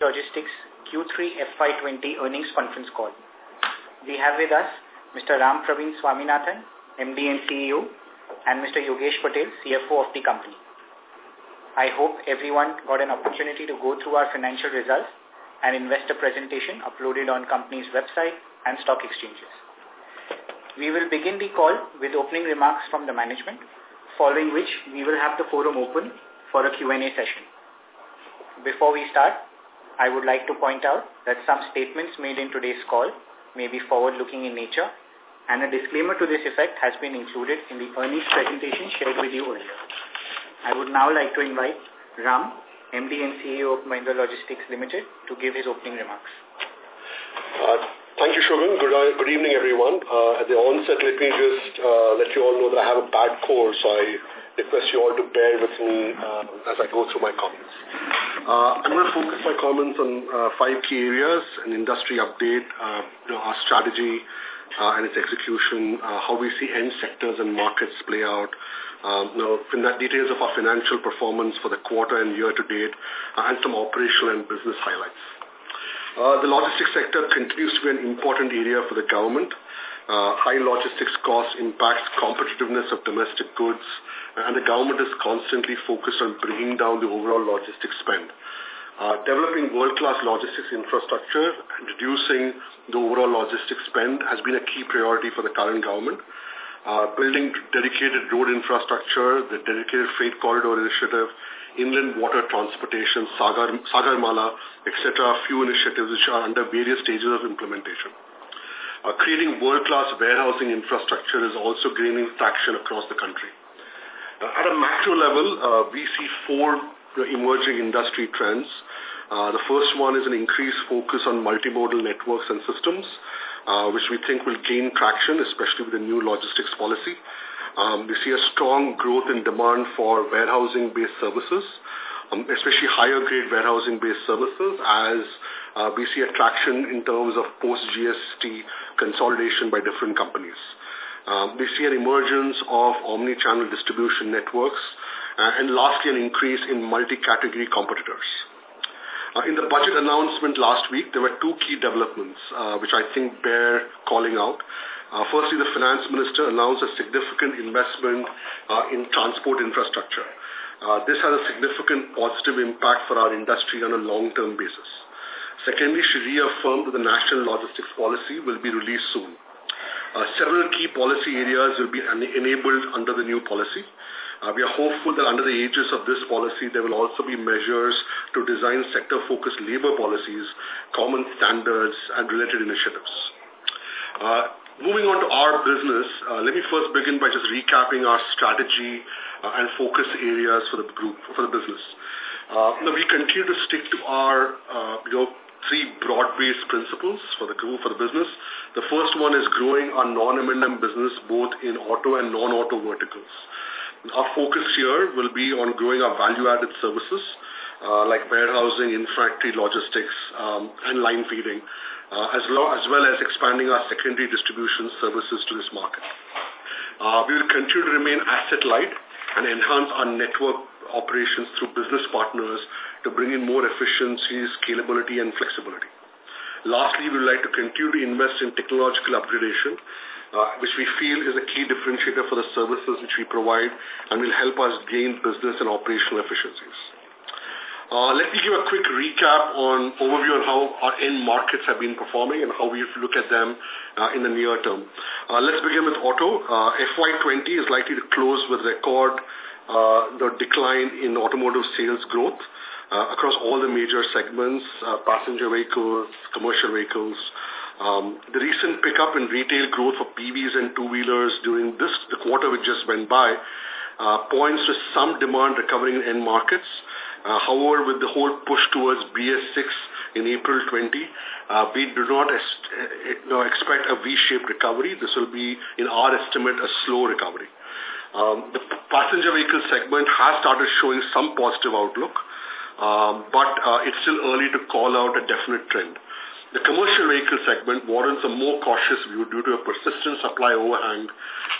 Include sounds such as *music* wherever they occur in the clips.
Logistics Q3 FY20 earnings conference call. We have with us Mr. Ram Praveen Swaminathan, MD and CEO, and Mr. Yogesh Patel, CFO of the company. I hope everyone got an opportunity to go through our financial results and investor presentation uploaded on company's website and stock exchanges. We will begin the call with opening remarks from the management, following which we will have the forum open for a Q&A session. Before we start, I would like to point out that some statements made in today's call may be forward-looking in nature, and a disclaimer to this effect has been included in the earnings presentation shared with you earlier. I would now like to invite Ram, MD and CEO of Mahindra Logistics Limited, to give his opening remarks. Uh, thank you, Shogun. Good, uh, good evening, everyone. Uh, at the onset, let me just uh, let you all know that I have a bad cold, so I request you all to bear with me uh, as I go through my comments. Uh, I'm going to focus my comments on uh, five key areas, an industry update, our strategy and its execution, how we see end sectors and markets play out, um, you know, details of our financial performance for the quarter and year to date, and some operational and business highlights. Uh, the logistics sector continues to be an important area for the government. Uh, high logistics costs impacts competitiveness of domestic goods, and the government is constantly focused on bringing down the overall logistics spend. Uh, developing world-class logistics infrastructure and reducing the overall logistics spend has been a key priority for the current government. Uh, building dedicated road infrastructure, the dedicated freight corridor initiative, inland water transportation, Sagar, Sagarmala, etc., a few initiatives which are under various stages of implementation. Uh, creating world-class warehousing infrastructure is also gaining traction across the country. Uh, at a macro level, uh, we see four emerging industry trends. Uh, the first one is an increased focus on multimodal networks and systems, uh, which we think will gain traction, especially with the new logistics policy. Um, we see a strong growth in demand for warehousing-based services, um, especially higher-grade warehousing-based services, as uh, we see attraction in terms of post-GST consolidation by different companies. Um, we see an emergence of omni-channel distribution networks, uh, and lastly, an increase in multi-category competitors. Uh, in the budget announcement last week, there were two key developments uh, which I think bear calling out. Uh, firstly, the finance minister announced a significant investment uh, in transport infrastructure. Uh, this has a significant positive impact for our industry on a long-term basis. Secondly, she reaffirmed that the national logistics policy will be released soon. Uh, several key policy areas will be enabled under the new policy. Uh, we are hopeful that under the aegis of this policy, there will also be measures to design sector-focused labor policies, common standards, and related initiatives. Uh, moving on to our business, uh, let me first begin by just recapping our strategy and focus areas for the group, for the business. We continue to stick to our, you know, three broad-based principles for the group, for the business. The first one is growing our non-M&M business both in auto and non-auto verticals. Our focus here will be on growing our value-added services uh, like warehousing, in-factory logistics, um, and line feeding, uh, as, well as expanding our secondary distribution services to this market. Uh, we will continue to remain asset-light and enhance our network operations through business partners to bring in more efficiency, scalability, and flexibility. Lastly, we would like to continue to invest in technological upgradation, which we feel is a key differentiator for the services which we provide and will help us gain business and operational efficiencies. Uh, let me give a quick recap on overview on how our end markets have been performing and how we look at them uh, in the near term. Uh, let's begin with auto. Uh, FY20 is likely to close with record uh, the decline in automotive sales growth uh, across all the major segments, uh, passenger vehicles, commercial vehicles. Um, the recent pickup in retail growth for PVs and two-wheelers during this the quarter which just went by uh, points to some demand recovering in end markets. Uh, however, with the whole push towards BS6 in April 20, uh, we do not est uh, expect a V-shaped recovery. This will be, in our estimate, a slow recovery. Um, the passenger vehicle segment has started showing some positive outlook um, but uh, it's still early to call out a definite trend. The commercial vehicle segment warrants a more cautious view due to a persistent supply overhang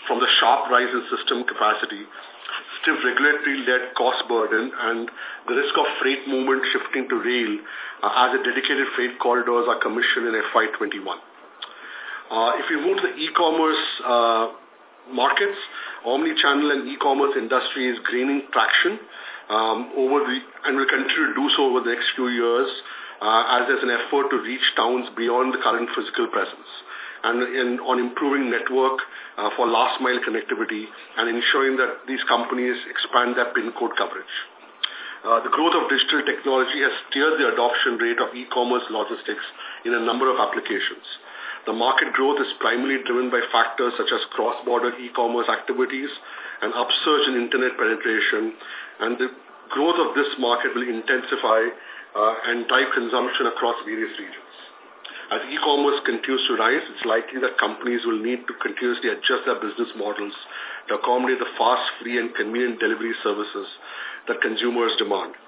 from the sharp rise in system capacity stiff regulatory-led cost burden and the risk of freight movement shifting to rail uh, as the dedicated freight corridors are commissioned in FY21. Uh, if you move to the e-commerce uh, markets, omni-channel and e-commerce industry is gaining traction um, over the and will continue to do so over the next few years as there's an effort to reach towns beyond the current physical presence and in, on improving network uh, for last mile connectivity and ensuring that these companies expand their PIN code coverage. Uh, the growth of digital technology has steered the adoption rate of e-commerce logistics in a number of applications. The market growth is primarily driven by factors such as cross-border e-commerce activities and upsurge in internet penetration, and the growth of this market will intensify uh, and drive consumption across various regions. As e-commerce continues to rise, it's likely that companies will need to continuously adjust their business models to accommodate the fast, free, and convenient delivery services that consumers demand.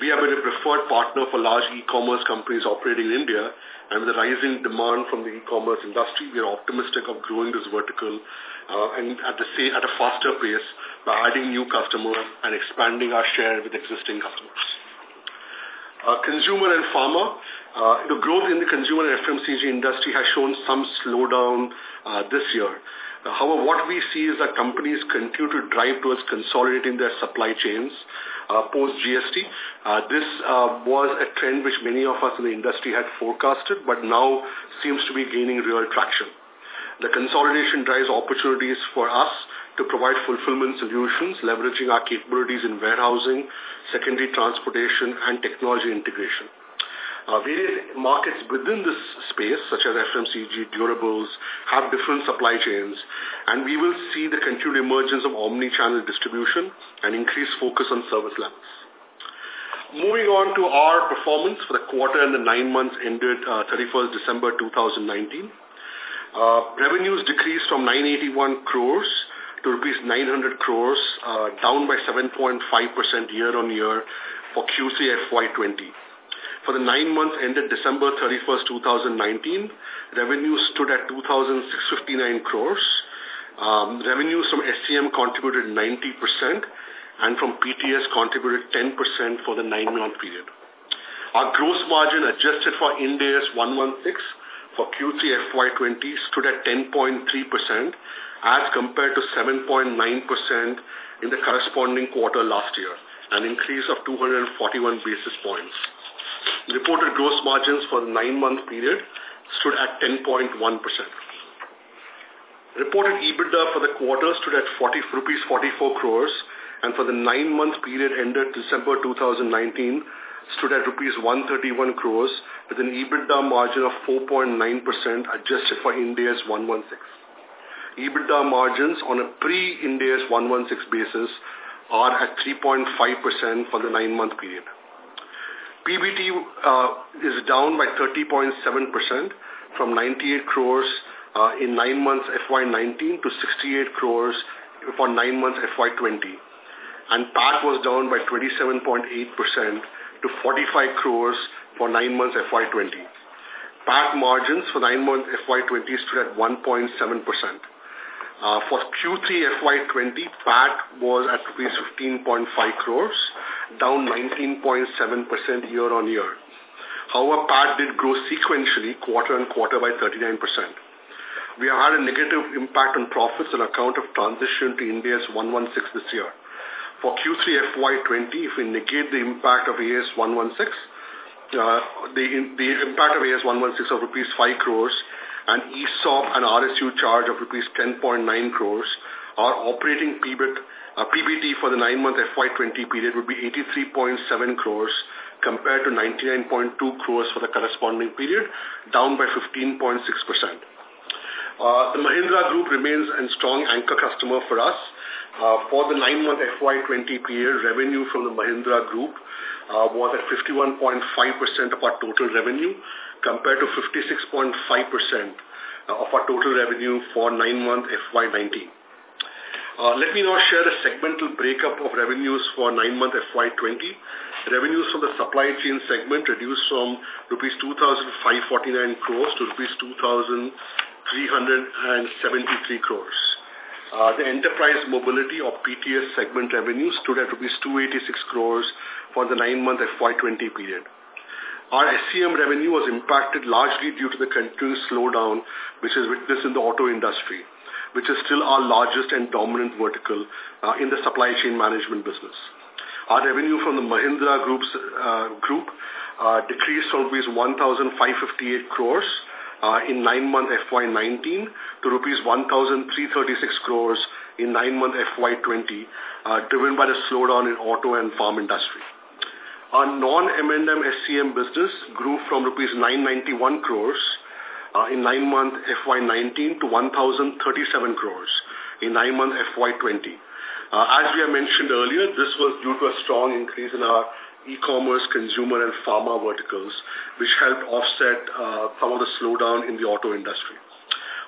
We have been a preferred partner for large e-commerce companies operating in India, and with the rising demand from the e-commerce industry, we are optimistic of growing this vertical uh, and at, the at a faster pace by adding new customers and expanding our share with existing customers. Uh, consumer and pharma, uh, the growth in the consumer and FMCG industry has shown some slowdown uh, this year. However, what we see is that companies continue to drive towards consolidating their supply chains post-GST. This was a trend which many of us in the industry had forecasted, but now seems to be gaining real traction. The consolidation drives opportunities for us to provide fulfillment solutions, leveraging our capabilities in warehousing, secondary transportation, and technology integration. Uh, various markets within this space, such as FMCG, durables, have different supply chains, and we will see the continued emergence of omni-channel distribution and increased focus on service levels. Moving on to our performance for the quarter and the nine months ended uh, 31st December 2019. Uh, revenues decreased from 981 crores to rupees 900 crores, uh, down by 7.5% year-on-year for Q3 FY20. For the nine months ended December 31st, 2019, revenues stood at 2,659 crores. Um, revenues from SCM contributed 90% and from PTS contributed 10% for the nine-month period. Our gross margin adjusted for Ind AS 116 for Q3 FY20 stood at 10.3% as compared to 7.9% in the corresponding quarter last year, an increase of 241 basis points. Reported gross margins for the nine-month period stood at 10.1%. Reported EBITDA for the quarter stood at 40 rupees 44 crores and for the nine-month period ended December 2019 stood at rupees 131 crores with an EBITDA margin of 4.9% adjusted for Ind AS 116. EBITDA margins on a pre-Ind AS 116 basis are at 3.5% for the nine-month period. PBT uh, is down by 30.7% from 98 crores uh, in nine months FY19 to 68 crores for nine months FY20. And PAT was down by 27.8% to 45 crores for nine months FY20. PAT margins for nine months FY20 stood at 1.7%. Uh, for Q3 FY20, PAT was at rupees 15.5 crores, down 19.7% year on year. However, PAT did grow sequentially quarter on quarter by 39%. We have had a negative impact on profits on account of transition to Ind AS 116 this year. For Q3 FY20, if we negate the impact of AS 116, uh, the, the impact of AS 116 of rupees 5 crores and ESOP and RSU charge of rupees 10.9 crores, our operating PBIT, uh, PBT for the nine-month FY20 period would be 83.7 crores compared to 99.2 crores for the corresponding period, down by 15.6%. Uh, the Mahindra Group remains a strong anchor customer for us. Uh, for the nine-month FY20 period, revenue from the Mahindra Group uh, was at 51.5% of our total revenue compared to 56.5% of our total revenue for nine-month FY19. Uh, let me now share the segmental breakup of revenues for nine-month FY20. Revenues from the supply chain segment reduced from rupees 2,549 crores to rupees 2,373 crores. Uh, the enterprise mobility or PTS segment revenue stood at rupees 286 crores for the nine-month FY20 period. Our SCM revenue was impacted largely due to the continuous slowdown which is witnessed in the auto industry, which is still our largest and dominant vertical uh, in the supply chain management business. Our revenue from the Mahindra Group's, uh, group uh, decreased from rupees 1,558 crores uh, in nine-month FY19 to rupees 1,336 crores in nine-month FY20, uh, driven by the slowdown in auto and farm industry. Our non-M&M SCM business grew from rupees 991 crores uh, in nine-month FY19 to 1,037 crores in nine-month FY20. Uh, as we have mentioned earlier, this was due to a strong increase in our e-commerce, consumer and pharma verticals, which helped offset uh, some of the slowdown in the auto industry.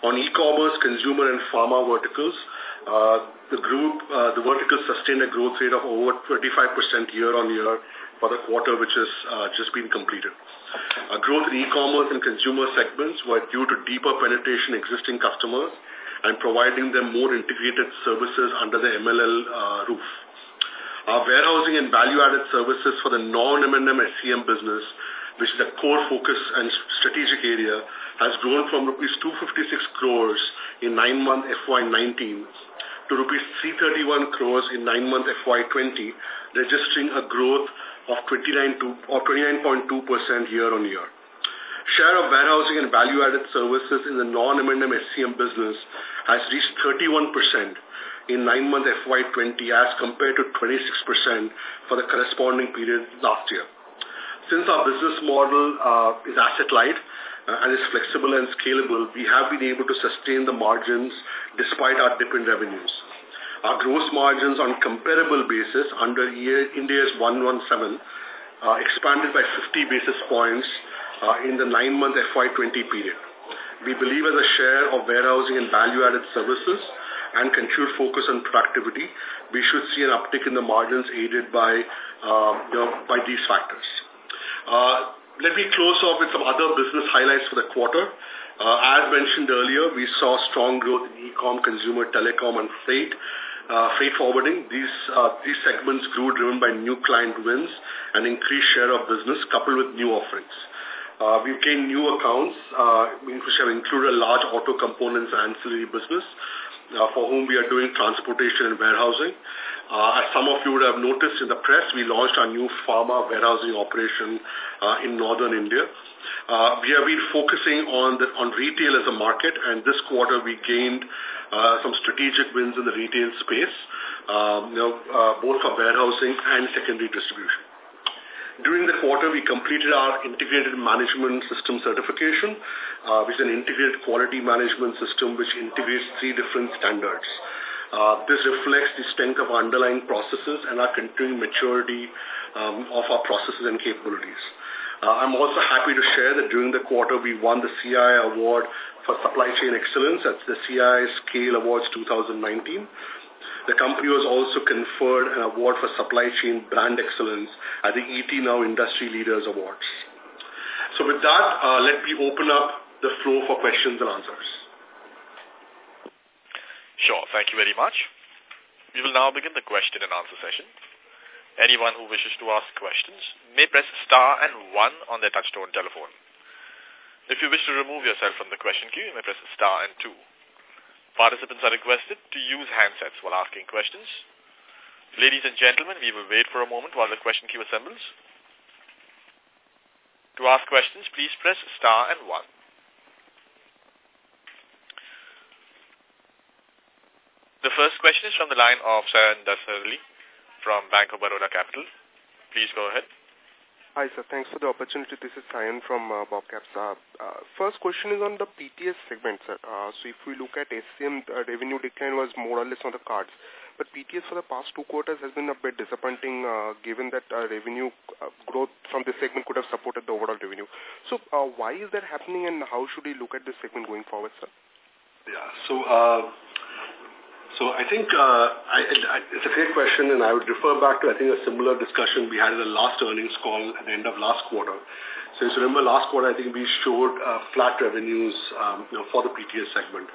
On e-commerce, consumer and pharma verticals, the group, the verticals sustained a growth rate of over 25% year on year for the quarter which has uh, just been completed. Uh, growth in e-commerce and consumer segments were due to deeper penetration existing customers and providing them more integrated services under the MLL uh, roof. Our warehousing and value-added services for the non-M&M SCM business, which is a core focus and strategic area, has grown from rupees 256 crores in nine-month FY19 to rupees 331 crores in nine-month FY20, registering a growth of 29 or 29.2% year-on-year. Share of warehousing and value-added services in the non-M&M SCM business has reached 31% in nine-month FY20 as compared to 26% for the corresponding period last year. Since our business model uh, is asset-light uh, and is flexible and scalable, we have been able to sustain the margins despite our dip in revenues. Our gross margins on comparable basis under Ind AS 117 uh, expanded by 50 basis points uh, in the nine-month FY20 period. We believe as a share of warehousing and value-added services, and continued focus on productivity, we should see an uptick in the margins aided by, uh, by these factors. Let me close off with some other business highlights for the quarter. As mentioned earlier, we saw strong growth in e-com, consumer, telecom, and freight. Uh, freight forwarding, these, uh, these segments grew driven by new client wins and increased share of business coupled with new offerings. Uh, we've gained new accounts, which have included a large auto components ancillary business, for whom we are doing transportation and warehousing. As some of you would have noticed in the press, we launched our new pharma warehousing operation in northern India. We have been focusing on the, on retail as a market, and this quarter we gained uh, some strategic wins in the retail space, um, you know, uh, both for warehousing and secondary distribution. During the quarter, we completed our integrated management system certification, uh, which is an integrated quality management system which integrates three different standards. Uh, this reflects the strength of our underlying processes and our continuing maturity um, of our processes and capabilities. Uh, I'm also happy to share that during the quarter we won the CII Award for Supply Chain Excellence. That's the CII Scale Awards 2019. The company was also conferred an award for supply chain brand excellence at the ET Now Industry Leaders Awards. So with that, uh, let me open up the floor for questions and answers. Sure. Thank you very much. We will now begin the question and answer session. Anyone who wishes to ask questions may press star and one on their touchtone telephone. If you wish to remove yourself from the question queue, you may press star and two. Participants are requested to use handsets while asking questions. Ladies and gentlemen, we will wait for a moment while the question queue assembles. To ask questions, please press star and one. The first question is from the line of Sayan Dasarli from Bank of Baroda Capital. Please go ahead. Hi, sir. Thanks for the opportunity. This is Sayan from uh, Bobcaps. Uh, uh, first question is on the PTS segment, sir. Uh, so if we look at SCM, uh, revenue decline was more or less on the cards. But PTS for the past two quarters has been a bit disappointing uh, given that uh, revenue uh, growth from this segment could have supported the overall revenue. So uh, why is that happening and how should we look at this segment going forward, sir? Yeah, so uh, so I think uh, I, I, it's a great question, and I would refer back to, I think, a similar discussion we had in the last earnings call at the end of last quarter. So if you remember last quarter, I think we showed uh, flat revenues um, you know, for the PTS segment.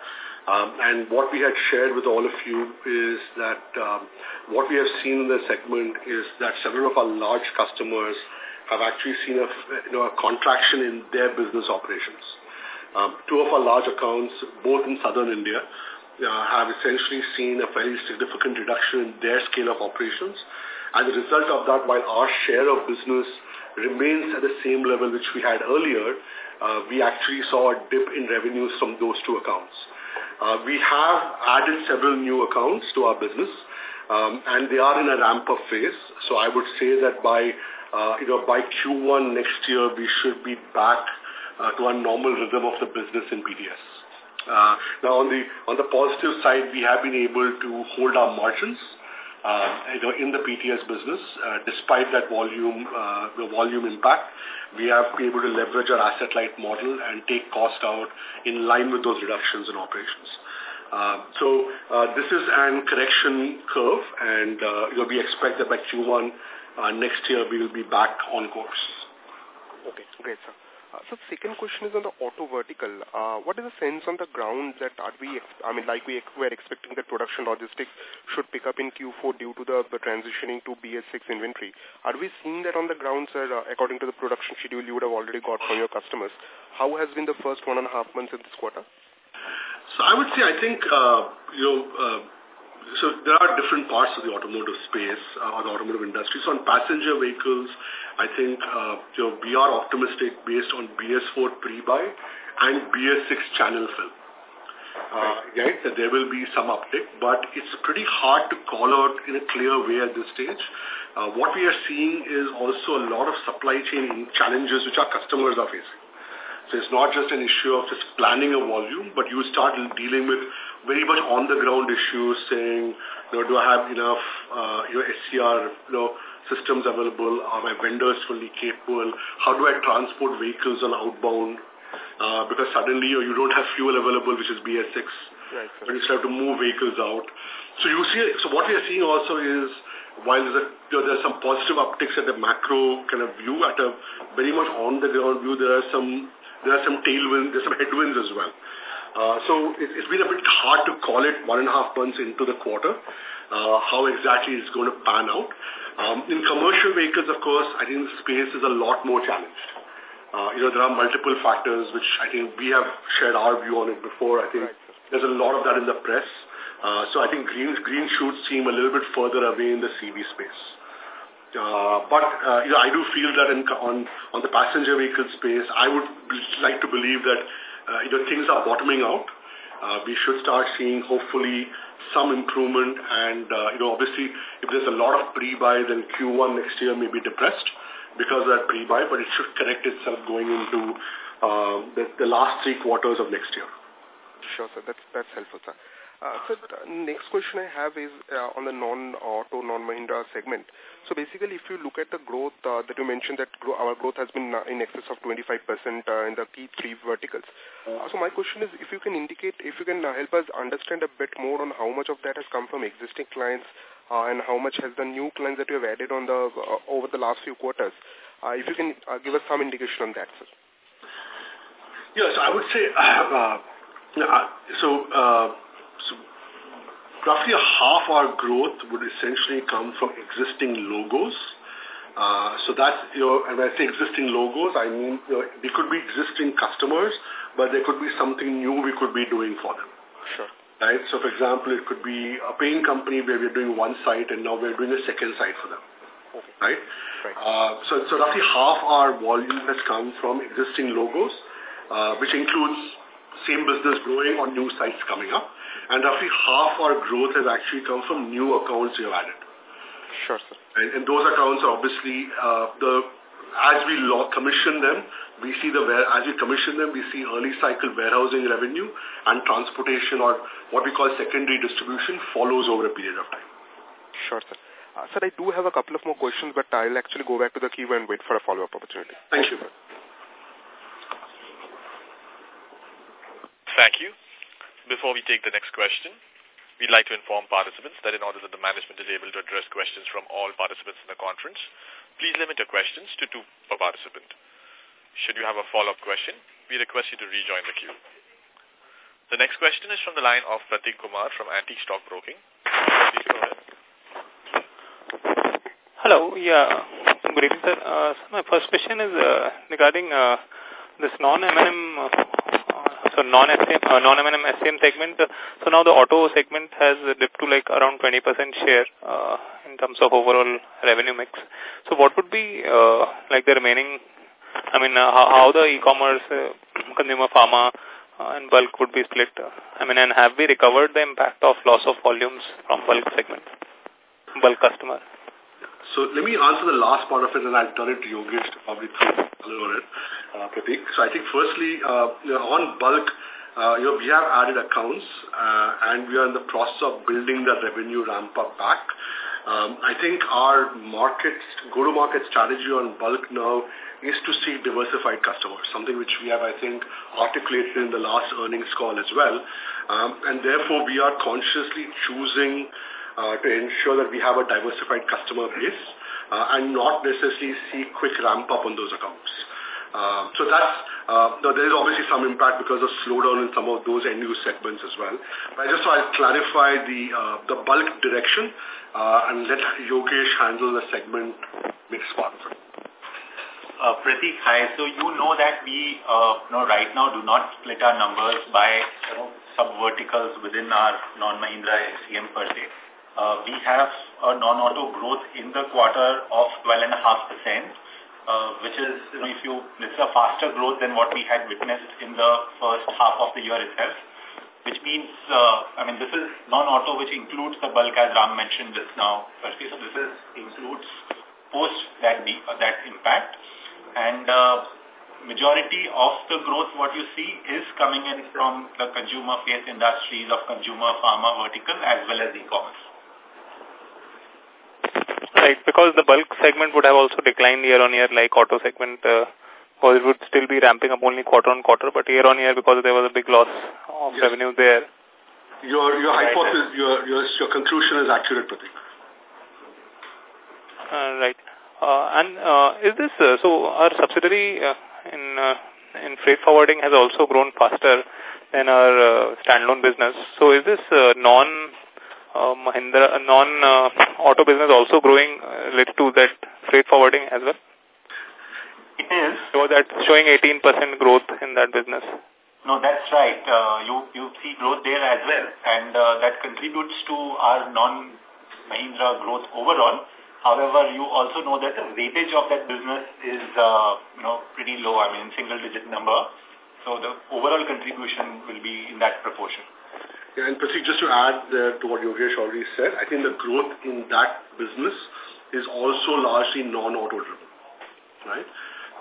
Um, and what we had shared with all of you is that um, what we have seen in the segment is that several of our large customers have actually seen a, you know, a contraction in their business operations. Um, two of our large accounts, both in southern India, have essentially seen a very significant reduction in their scale of operations. And the result of that, while our share of business remains at the same level which we had earlier, uh, we actually saw a dip in revenues from those two accounts. Uh, we have added several new accounts to our business, um, and they are in a ramp-up phase. So I would say that by, uh, you know, by Q1 next year, we should be back uh, to our normal rhythm of the business in PTS. Uh, now, on the on the positive side, we have been able to hold our margins uh, in the PTS business, uh, despite that volume, the volume impact, we have been able to leverage our asset-light model and take cost out in line with those reductions in operations. So this is an correction curve, and we expect that by Q1 uh, next year we will be back on course. Okay, great, sir. Uh, so second question is on the auto vertical. Uh, what is the sense on the ground that are we, I mean, like we were expecting that production logistics should pick up in Q4 due to the, the transitioning to BS6 inventory. Are we seeing that on the ground, sir, uh, according to the production schedule you would have already got from your customers? How has been the first one and a half months in this quarter? So I would say, I think, uh, you know, uh, so there are different parts of the automotive space uh, or the automotive industry. So on passenger vehicles, I think uh, you know, we are optimistic based on BS4 pre-buy and BS6 channel fill. Uh, right, that there will be some uptick, but it's pretty hard to call out in a clear way at this stage. Uh, what we are seeing is also a lot of supply chain challenges which our customers are facing. So it's not just an issue of just planning a volume, but you start dealing with very much on-the-ground issues saying, you know, do I have enough, uh, you know, SCR, you know, systems available? Are my vendors fully capable? How do I transport vehicles on outbound? Uh, because suddenly you, don't have fuel available, which is BS6. Right. But you still have to move vehicles out. So you see, so what we are seeing also is, while there's, a, you know, there's some positive upticks at the macro kind of view, at a very much on the ground view, there are some there are some tailwinds, there's some headwinds as well. Uh, so it, it's been a bit hard to call it one and a half months into the quarter, how exactly it's going to pan out. Um, in commercial vehicles, of course, I think the space is a lot more challenged. Uh, you know, there are multiple factors which I think we have shared our view on it before. I think there's a lot of that in the press. Uh, so I think green, green shoots seem a little bit further away in the CV space. Uh, but uh, you know, I do feel that in, on on the passenger vehicle space, I would like to believe that uh, you know things are bottoming out. Uh, we should start seeing hopefully some improvement, and uh, you know obviously if there's a lot of pre-buy, then Q1 next year may be depressed because of that pre-buy, but it should correct itself going into uh, the, the last three quarters of next year. Sure, sir. That's that's helpful, sir. Uh, so the next question I have is uh, on the non-auto, non-Mahindra segment. So basically, if you look at the growth uh, that you mentioned that our growth has been in excess of 25% uh, in the key three verticals. Uh, so my question is, if you can indicate, if you can uh, help us understand a bit more on how much of that has come from existing clients uh, and how much has the new clients that you have added on the uh, over the last few quarters. Uh, if you can uh, give us some indication on that, sir. Yes, I would say, *coughs* uh, uh, so, uh, so roughly a half our growth would essentially come from existing logos. Uh, so that's, you know, and when I say existing logos, I mean, you know, they could be existing customers, but there could be something new we could be doing for them. Sure. Right? So, for example, it could be a paint company where we're doing one site and now we're doing a second site for them. Okay. Right? Right. Uh, so, so roughly half our volume has come from existing logos, uh, which includes same business growing on new sites coming up and roughly half our growth has actually come from new accounts we have added. Sure, sir. And, and those accounts are obviously uh, the as we commission them, we see the as we commission them, we see early cycle warehousing revenue and transportation or what we call secondary distribution follows over a period of time. Sure, sir. Uh, sir, I do have a couple of more questions, but I'll actually go back to the queue and wait for a follow-up opportunity. Thank you. Thank you. Before we take the next question, we'd like to inform participants that in order that the management is able to address questions from all participants in the conference, please limit your questions to two per participant. Should you have a follow-up question, we request you to rejoin the queue. The next question is from the line of Pratik Kumar from Antique Stock Broking. Please go ahead. Hello. Yeah. Good evening, sir. Uh, so my first question is uh, regarding uh, this non-M&M, so non-SCM, uh, non-M&M SCM segment. So now the auto segment has dipped to like around 20% share uh, in terms of overall revenue mix. So what would be uh, like the remaining, I mean, uh, how, how the e-commerce, uh, *clears throat* consumer pharma, uh, and bulk would be split? I mean, and have we recovered the impact of loss of volumes from bulk segment, bulk customer? So let me answer the last part of it and I'll turn it to Yogesh to probably throw on it, uh, Pratik. So I think firstly, uh, you know, on bulk, uh, you know, we have added accounts uh, and we are in the process of building the revenue ramp up back. Um, I think our market, go-to-market strategy on bulk now is to see diversified customers, something which we have, I think, articulated in the last earnings call as well. Um, and therefore, we are consciously choosing to ensure that we have a diversified customer base uh, and not necessarily see quick ramp up on those accounts. Uh, so that's, uh, there is obviously some impact because of slowdown in some of those end-use segments as well. But I just want to clarify the, uh, the bulk direction uh, and let Yogesh handle the segment mix part. Uh, Pratik, hi. So you know that we, uh, right now do not split our numbers by sub-verticals within our non-Mahindra SCM per se. Uh, we have a non-auto growth in the quarter of 12.5%, uh, which is, if you, it's a faster growth than what we had witnessed in the first half of the year itself, which means, uh, I mean, this is non-auto, which includes the bulk, as Ram mentioned just now. Firstly, so this is, includes post that, uh, that impact. And uh, majority of the growth, what you see, is coming in from the consumer-faced industries of consumer pharma vertical as well as e-commerce. Right, because the bulk segment would have also declined year on year like auto segment, uh, or it would still be ramping up only quarter on quarter, but year on year because there was a big loss of yes. revenue there. Your your right. hypothesis, your, your your conclusion is accurate, Pratik. Uh, right. Uh, and uh, is this, uh, so our subsidiary uh, in uh, in freight forwarding has also grown faster than our uh, standalone business. So is this uh, non uh, Mahindra non-auto uh, business also growing uh, related to that freight forwarding as well? It is. So that's showing 18% growth in that business. No, that's right. Uh, you, you see growth there as well. And uh, that contributes to our non-Mahindra growth overall. However, you also know that the weightage of that business is, uh, you know, pretty low. I mean, single-digit number. So the overall contribution will be in that proportion. And just to add uh, to what Yogesh already said, I think the growth in that business is also largely non-auto driven, right?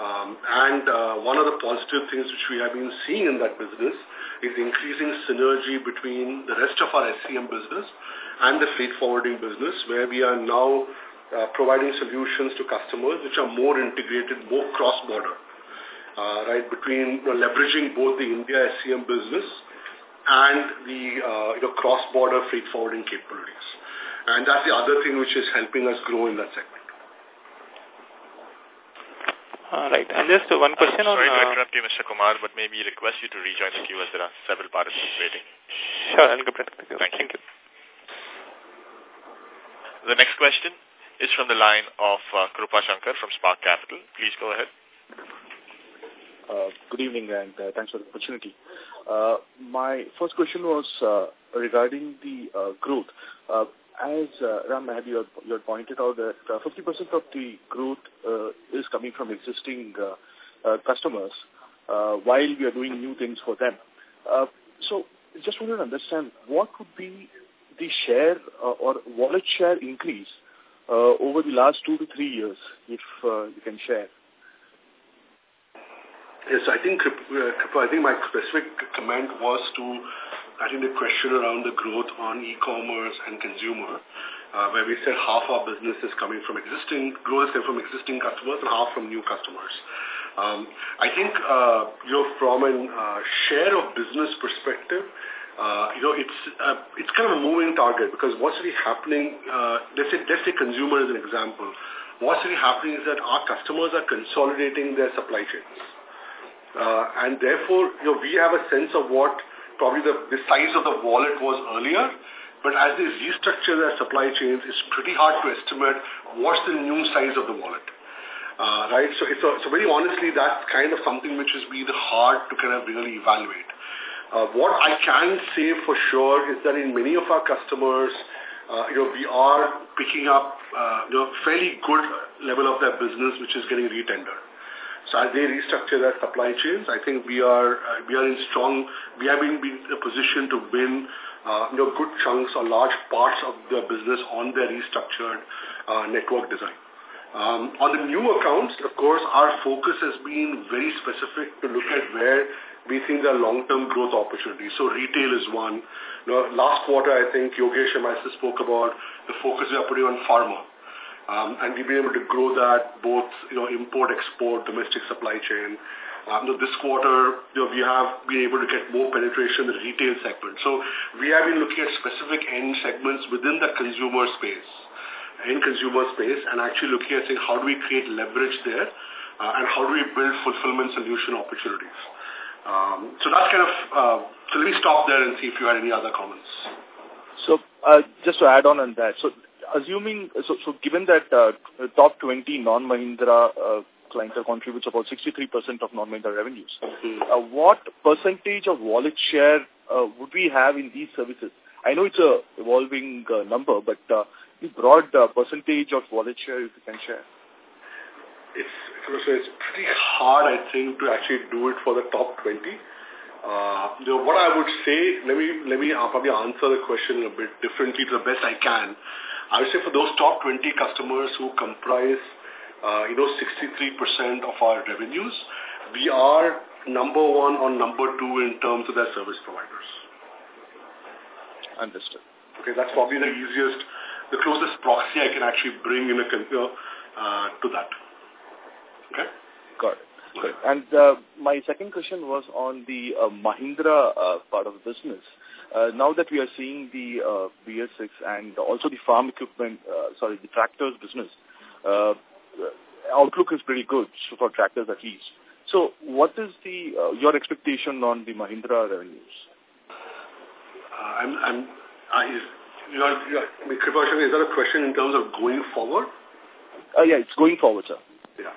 Um, and uh, one of the positive things which we have been seeing in that business is increasing synergy between the rest of our SCM business and the freight forwarding business, where we are now uh, providing solutions to customers which are more integrated, more cross-border, uh, right, between you know, leveraging both the India SCM business and the uh, you know, cross-border freight forwarding capabilities. And that's the other thing which is helping us grow in that segment. All right. And just one question Sorry on... Sorry to uh, interrupt you, Mr. Kumar, but maybe request you to rejoin the queue as there are several participants waiting. Sure, I'll get back to you. Thank, Thank you. The next question is from the line of uh, Krupa Shankar from Spark Capital. Please go ahead. Uh, good evening and uh, thanks for the opportunity. Uh, my first question was uh, regarding the uh, growth. Uh, as Ram you, had pointed out that uh, 50% of the growth is coming from existing customers while we are doing new things for them. So just wanted to understand what would be the share or wallet share increase over the last two to three years, if you can share. Yes, I think, I think my specific comment was to, I think the question around the growth on e-commerce and consumer, uh, where we said half our business is coming from existing, growth is from existing customers and half from new customers. Um, I think, uh, you know, from a uh, share of business perspective, uh, you know, it's uh, it's kind of a moving target because what's really happening, uh, let's say, let's say consumer as an example, what's really happening is that our customers are consolidating their supply chains. Uh, and therefore, you know, we have a sense of what probably the, the size of the wallet was earlier. But as they restructure their supply chains, it's pretty hard to estimate what's the new size of the wallet. Uh, right? So, it's a, so very honestly, that's kind of something which is been hard to kind of really evaluate. Uh, what I can say for sure is that in many of our customers, uh, you know, we are picking up, uh, you know, fairly good level of their business, which is getting retendered. So as they restructure their supply chains, I think we are uh, we are in strong. We have been in a position to win uh, you know good chunks or large parts of their business on their restructured uh, network design. Um, on the new accounts, of course, our focus has been very specific to look at where we think there are long-term growth opportunities. So retail is one. You know, last quarter, I think Yogesh and myself spoke about the focus we are putting on pharma. Um, and we've been able to grow that both, you know, import, export, domestic supply chain. Um, this quarter, we have been able to get more penetration in the retail segment. So we have been looking at specific end segments within the consumer space, in consumer space, and actually looking at saying how do we create leverage there, uh, and how do we build fulfillment solution opportunities. Um, so that's kind of, uh, so let me stop there and see if you had any other comments. So uh, just to add on on that, so assuming, so, so given that uh, top 20 non-Mahindra uh, clients are contributes about 63% of non-Mahindra revenues, mm-hmm. uh, what percentage of wallet share uh, would we have in these services? I know it's a evolving uh, number, but uh, the broad uh, percentage of wallet share if you can share. It's, it's pretty hard, I think, to actually do it for the top 20. Uh, what I would say, let me let me probably answer the question a bit differently to the best I can. I would say for those top 20 customers who comprise, uh, you know, 63% of our revenues, we are number one or number two in terms of their service providers. Understood. Okay, that's probably the easiest, the closest proxy I can actually bring in a, uh, to that. Okay? Got it. Good. And uh, my second question was on the uh, Mahindra uh, part of the business. Uh, now that we are seeing the uh, BS6 and also the farm equipment, uh, sorry, the tractors business, uh, outlook is pretty good for tractors at least. So what is the uh, your expectation on the Mahindra revenues? Uh, I'm, I'm, I, you are, is that a question in terms of going forward? Uh, yeah, it's going forward, sir. Yeah.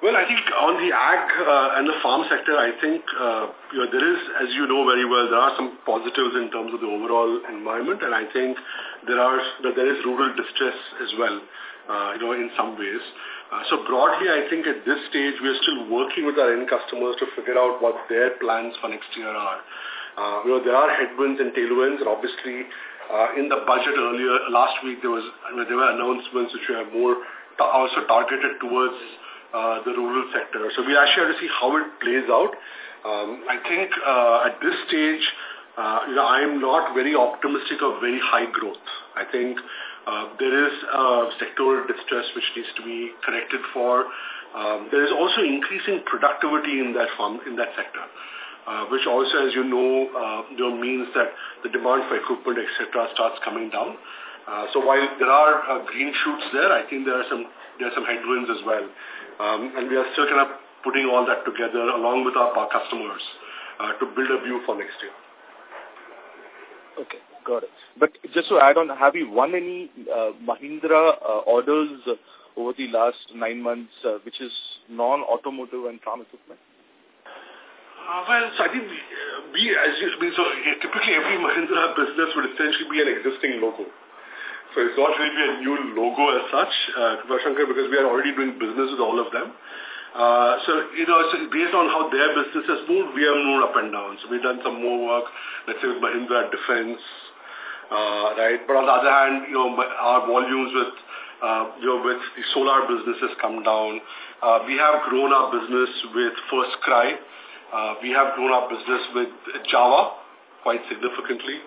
Well, I think on the ag uh, and the farm sector, I think uh, you know, there is, as you know very well, there are some positives in terms of the overall environment, and I think there are that there is rural distress as well, uh, you know, in some ways. Uh, so broadly, I think at this stage we are still working with our end customers to figure out what their plans for next year are. Uh, you know, there are headwinds and tailwinds, and obviously uh, in the budget earlier last week there was I mean, there were announcements which were more also targeted towards the rural sector. So we actually have to see how it plays out. Um, I think uh, at this stage, uh, you know, I am not very optimistic of very high growth. I think uh, there is uh, sectoral distress which needs to be corrected for. Um, there is also increasing productivity in that farm in that sector. Uh, which also, as you know, uh, you know, means that the demand for equipment, etc., starts coming down. Uh, so while there are uh, green shoots there, I think there are some there are some headwinds as well. Um, and we are still kind of putting all that together along with our, our customers uh, to build a view for next year. Okay, got it. But just to add on, have you won any uh, Mahindra uh, orders over the last nine months, uh, which is non-automotive and farm equipment? Uh, well, so I think we, we as you, I mean, so typically every Mahindra business would essentially be an existing logo. So it's not really a new logo as such, uh, because we are already doing business with all of them. Uh, so, you know, based on how their business has moved, we have moved up and down. So we've done some more work, let's say with Mahindra Defense, uh, right? But on the other hand, you know, our volumes with, you know, with the solar business has come down. We have grown our business with FirstCry. We have grown our business with Jawa quite significantly.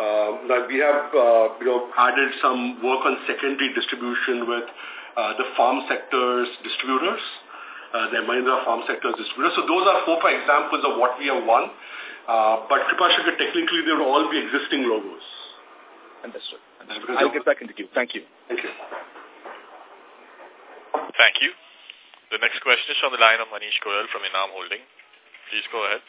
Uh, that we have uh, you know added some work on secondary distribution with uh, the farm sector's distributors, uh, the Mahindra farm sector's distributors. So those are four, five examples of what we have won. Uh, but Kripashankar, technically, they would all be existing logos. Understood. Understood. I'll get back into queue. Thank you. Thank you. Thank you. The next question is from the line of Manish Goyal from Enam Holding. Please go ahead.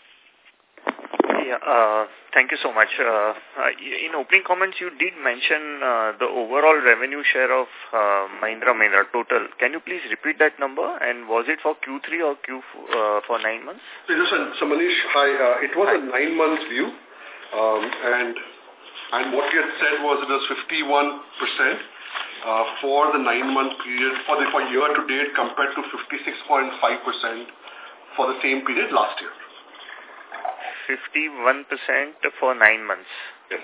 Yeah, uh, thank you so much. Uh, uh, in opening comments, you did mention uh, the overall revenue share of uh, Mahindra Mahindra total. Can you please repeat that number? And was it for Q3 or Q uh, for nine months? So, so Manish, hi. Uh, it was hi. a nine months view, um, and and what you had said was it was 51 percent uh, for the nine month period for the for year to date compared to 56.5 percent for the same period last year. 51% for nine months. Yes.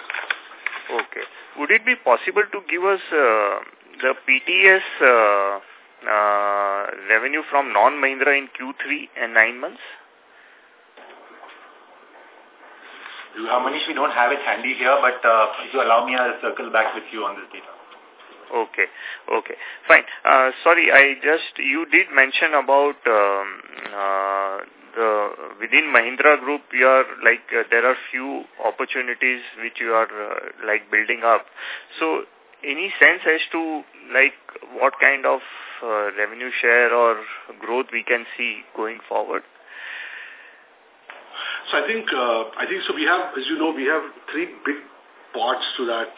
Okay. Would it be possible to give us uh, the PTS uh, uh, revenue from non-Mahindra in Q3 and nine months? Uh, Manish, we don't have it handy here, but uh, if you allow me, I'll circle back with you on this data. Okay, okay, fine. Uh, sorry, I just, you did mention about um, uh, the, within Mahindra Group, you are like, uh, there are few opportunities which you are uh, like building up. So, any sense as to like what kind of uh, revenue share or growth we can see going forward? So I think, uh, I think so we have, as you know, we have three big parts to that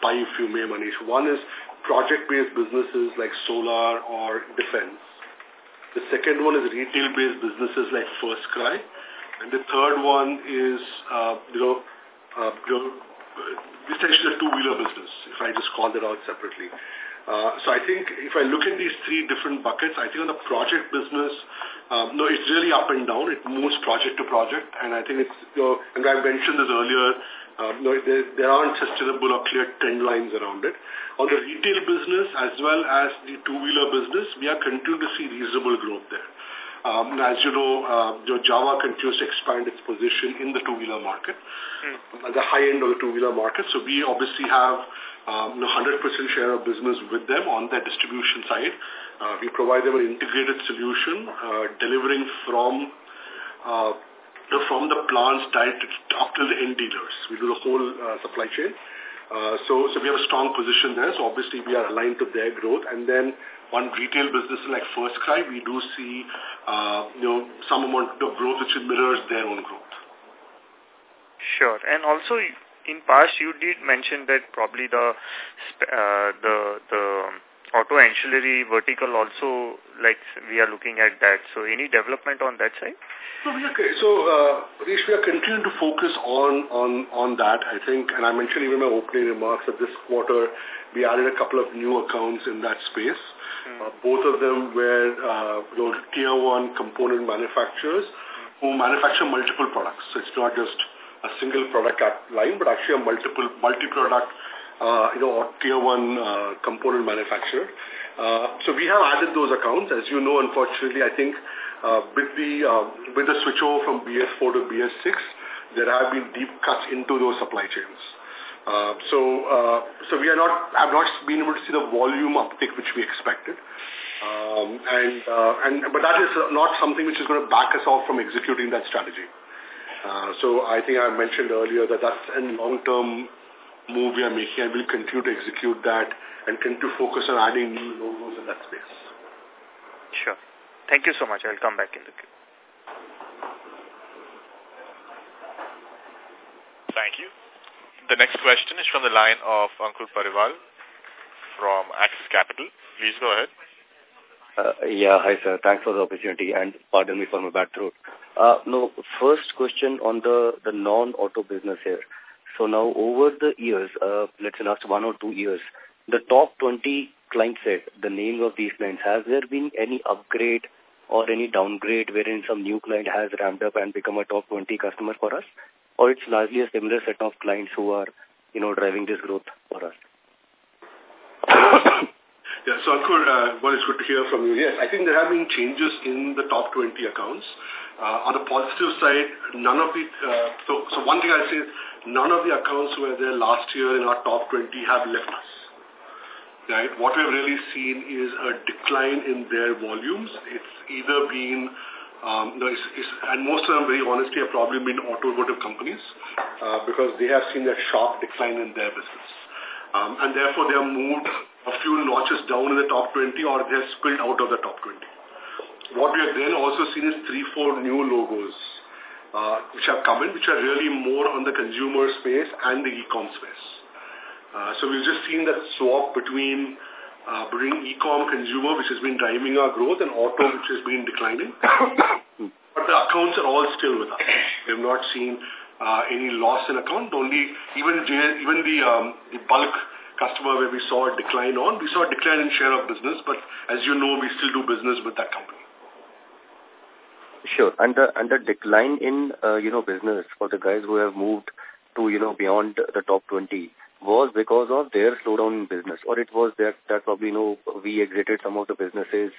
pie, if you may, Manish. One is project-based businesses like solar or defense. The second one is retail-based businesses like FirstCry. And the third one is, uh, you know, uh, essentially a two-wheeler business, if I just call that out separately. Uh, so I think if I look at these three different buckets, I think on the project business, um, no, it's really up and down. It moves project to project, and I think it's, and I mentioned this earlier, um, no, there, there aren't sustainable or clear trend lines around it. On the retail business as well as the two-wheeler business, we are continuing to see reasonable growth there. Um, as you know, uh, Jawa continues to expand its position in the two-wheeler market, mm. at the high end of the two-wheeler market. So we obviously have um, 100% share of business with them on their distribution side. Uh, we provide them an integrated solution, uh, delivering from uh, from the plants direct up to the end dealers. We do the whole uh, supply chain. Uh, so, so we have a strong position there. So obviously we are aligned to their growth. And then on retail businesses like FirstCry, we do see, uh, you know, some amount of growth which mirrors their own growth. Sure. And also in past you did mention that probably the, the, the auto ancillary vertical also, like we are looking at that. So any development on that side? So, we are, so uh, Rish, we are continuing to focus on, on, on that, I think, and I mentioned even in my opening remarks that this quarter we added a couple of new accounts in that space. Mm. Uh, both of them were uh, you know, tier one component manufacturers who manufacture multiple products. So it's not just a single product line, but actually a multiple multi-product you know, tier one uh, component manufacturer. Uh, so we have added those accounts. As you know, unfortunately, I think uh, with the uh, with the switchover from BS4 to BS6, there have been deep cuts into those supply chains. Uh, so uh, so we are not have not been able to see the volume uptick which we expected. Um, and uh, and but that is not something which is going to back us off from executing that strategy. Uh, so I think I mentioned earlier that that's a long-term move we are making and we'll continue to execute that and continue to focus on adding new logos in that space. Sure. Thank you so much. I'll come back in the queue. Thank you. The next question is from the line of Ankur Periwal from Axis Capital. Please go ahead. Uh, yeah, hi sir. Thanks for the opportunity and pardon me for my bad throat. Uh, no, first question on the, the non-auto business here. So now over the years, uh, let's say last one or two years, the top 20 client set, the names of these clients, has there been any upgrade or any downgrade wherein some new client has ramped up and become a top 20 customer for us? Or it's largely a similar set of clients who are, you know, driving this growth for us? *coughs* *coughs* Yeah, so Ankur, uh, well, it's good to hear from you. Yes, I think there have been changes in the top 20 accounts. Uh, on the positive side, none of the, uh, so, so one thing I'll say is none of the accounts who were there last year in our top 20 have left us. Right? What we've really seen is a decline in their volumes. It's either been, um, no, it's, it's, and most of them, very honestly, have probably been automotive companies uh, because they have seen a sharp decline in their business. Um, and therefore, they have moved a few notches down in the top 20 or they have spilled out of the top 20. What we have then also seen is three, four new logos uh, which have come in, which are really more on the consumer space and the e-com space. Uh, so we've just seen that swap between uh, between e-com consumer, which has been driving our growth, and auto, which has been declining. *coughs* but the accounts are all still with us. We have not seen uh, any loss in account. Only even even the um, the bulk customer where we saw a decline on, we saw a decline in share of business, but as you know, we still do business with that company. Sure. And the, and the decline in, uh, you know, business for the guys who have moved to, you know, beyond the top 20 was because of their slowdown in business or it was that, that probably, you know, we exited some of the businesses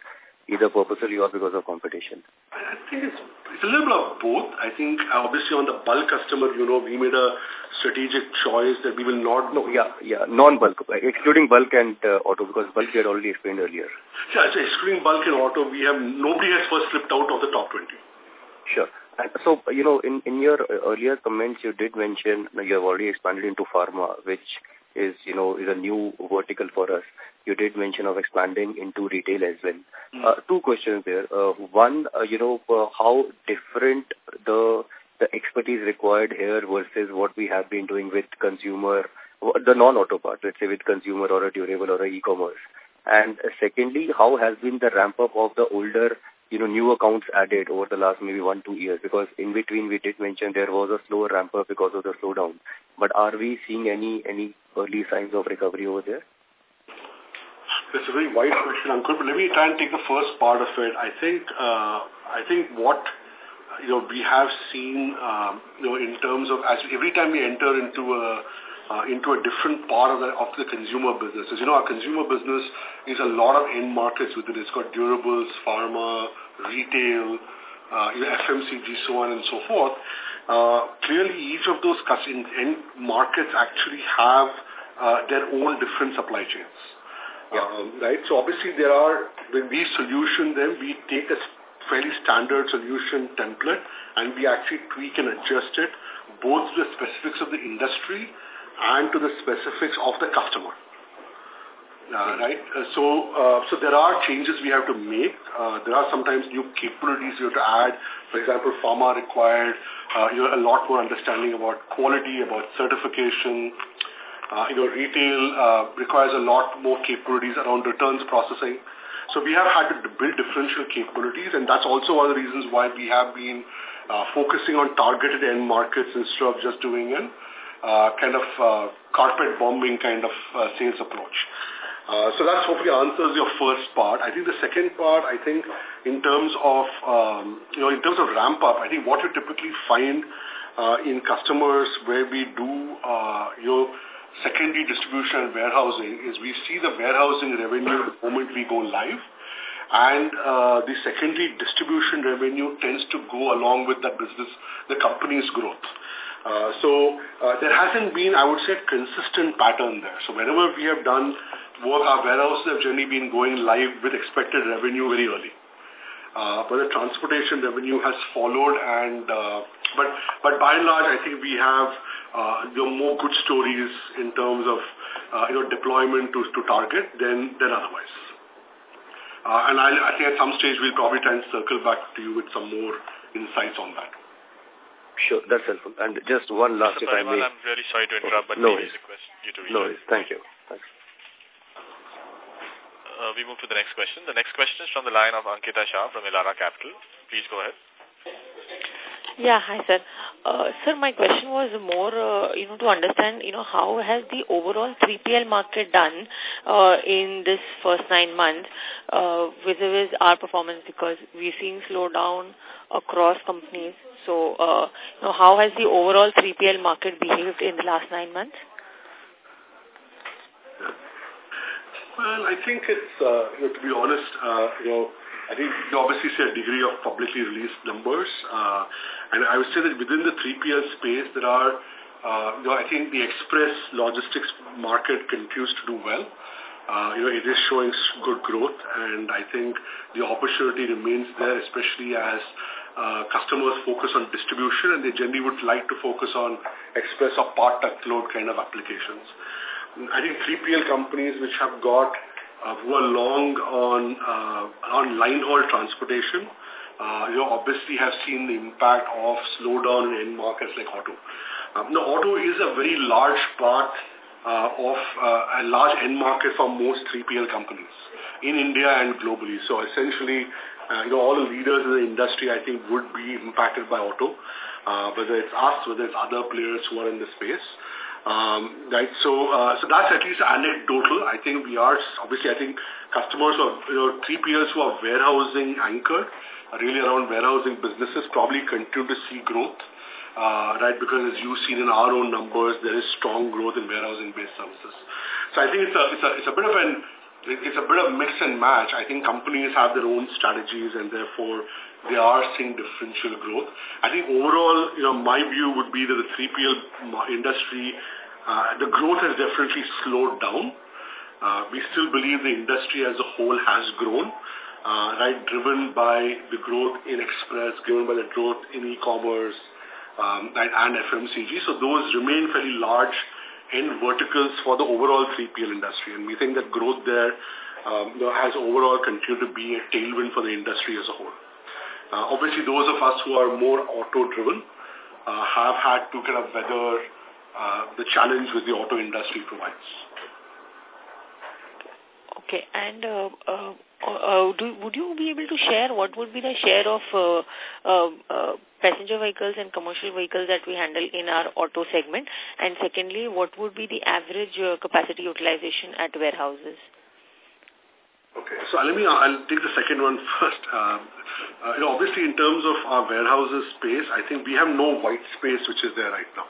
either purposely or because of competition? I think it's, it's a little bit of both. I think obviously on the bulk customer, you know, we made a strategic choice that we will not... No, yeah, yeah, non-bulk, excluding bulk and uh, auto because bulk we had already explained earlier. Yeah, so excluding bulk and auto, we have, nobody has first slipped out of the top 20. Sure. And so, you know, in, in your earlier comments, you did mention you have already expanded into pharma, which is, you know, is a new vertical for us. You did mention of expanding into retail as well. Mm. Uh, two questions there. Uh, one, uh, you know, uh, how different the the expertise required here versus what we have been doing with consumer, the non-auto part, let's say with consumer or a durable or a e-commerce. And secondly, how has been the ramp-up of the older you know, new accounts added over the last maybe one, two years? Because in between we did mention there was a slower ramp up because of the slowdown. But are we seeing any any early signs of recovery over there? That's a very wide question, Ankur, but let me try and take the first part of it. I think, uh, I think what, you know, we have seen, um, you know, in terms of, as every time we enter into a, uh, into a different part of the, of the consumer business. As you know, our consumer business is a lot of end markets within it. It's got durables, pharma, retail, uh, you know, FMCG, so on and so forth. Uh, clearly, each of those end markets actually have uh, their own different supply chains. Yeah. Um, right? So obviously there are, when we solution them, we take a fairly standard solution template and we actually tweak and adjust it both to the specifics of the industry and to the specifics of the customer. Uh, right? Uh, so, uh, so there are changes we have to make. Uh, there are sometimes new capabilities you have to add. For example, pharma required uh, you know, a lot more understanding about quality, about certification. Uh, you know, retail uh, requires a lot more capabilities around returns processing. So we have had to build differential capabilities, and that's also one of the reasons why we have been uh, focusing on targeted end markets instead of just doing an uh, kind of uh, carpet bombing kind of uh, sales approach. Uh, so that hopefully answers your first part. I think the second part, I think in terms of, um, you know, in terms of ramp up, I think what you typically find uh, in customers where we do, uh, you know, secondary distribution and warehousing is we see the warehousing revenue the moment we go live and uh, the secondary distribution revenue tends to go along with the business, the company's growth. Uh, so uh, there hasn't been, I would say, a consistent pattern there. So whenever we have done work, our warehouses have generally been going live with expected revenue very early. Uh, but the transportation revenue has followed and, uh, but, but by and large, I think we have, uh, you know, more good stories in terms of, uh, you know, deployment to, to target than, than otherwise. Uh, and I, I think at some stage we'll probably try and circle back to you with some more insights on that. Sure, that's helpful. And just one last, Mr. if I may. I'm really sorry to interrupt, but no please request you to No worries. Thank you. Thanks. Uh, we move to the next question. The next question is from the line of Ankita Shah from Elara Capital. Please go ahead. Yeah, hi sir. Uh, sir, my question was more, uh, you know, to understand, you know, how has the overall 3PL market done uh, in this first nine months uh, with, with our performance because we're seeing slowdown across companies. So, uh, you know, how has the overall 3PL market behaved in the last nine months? Well, I think it's, uh, you know, to be honest, uh, you know, I think you obviously see a degree of publicly released numbers. Uh, and I would say that within the 3PL space, there are, uh, you know, I think the express logistics market continues to do well. Uh, you know, it is showing good growth, and I think the opportunity remains there, especially as uh, customers focus on distribution, and they generally would like to focus on express or part truckload kind of applications. I think 3PL companies which have got uh, who are long on uh, on line haul transportation uh, you know, obviously have seen the impact of slowdown in markets like auto. Um, now, auto is a very large part uh, of uh, a large end market for most 3PL companies in India and globally. So essentially, uh, you know, all the leaders in the industry, I think, would be impacted by auto, uh, whether it's us, whether it's other players who are in the space. Um, right, so uh, so that's at least anecdotal. I think we are obviously. I think customers or know, 3PLs who are warehousing anchored, really around warehousing businesses, probably continue to see growth uh, right? Because as you've seen in our own numbers, there is strong growth in warehousing-based services. So I think it's a, it's a, it's a bit of an, it's a bit of mix and match. I think companies have their own strategies and therefore they are seeing differential growth. I think overall, you know, my view would be that the 3PL industry, uh, the growth has definitely slowed down. Uh, we still believe the industry as a whole has grown, uh, right, driven by the growth in express, driven by the growth in e-commerce, um, and, and FMCG. So those remain fairly large end verticals for the overall 3PL industry. And we think that growth there um, has overall continued to be a tailwind for the industry as a whole. Uh, obviously, those of us who are more auto-driven uh, have had to kind of weather uh, the challenge with the auto industry provides. Okay, and uh, uh, uh, do, would you be able to share what would be the share of uh, uh, uh, passenger vehicles and commercial vehicles that we handle in our auto segment? And secondly, what would be the average uh, capacity utilization at warehouses? Okay, so let me, I'll take the second one *laughs* first. Um, uh, you know, obviously in terms of our warehouses space, I think we have no white space which is there right now.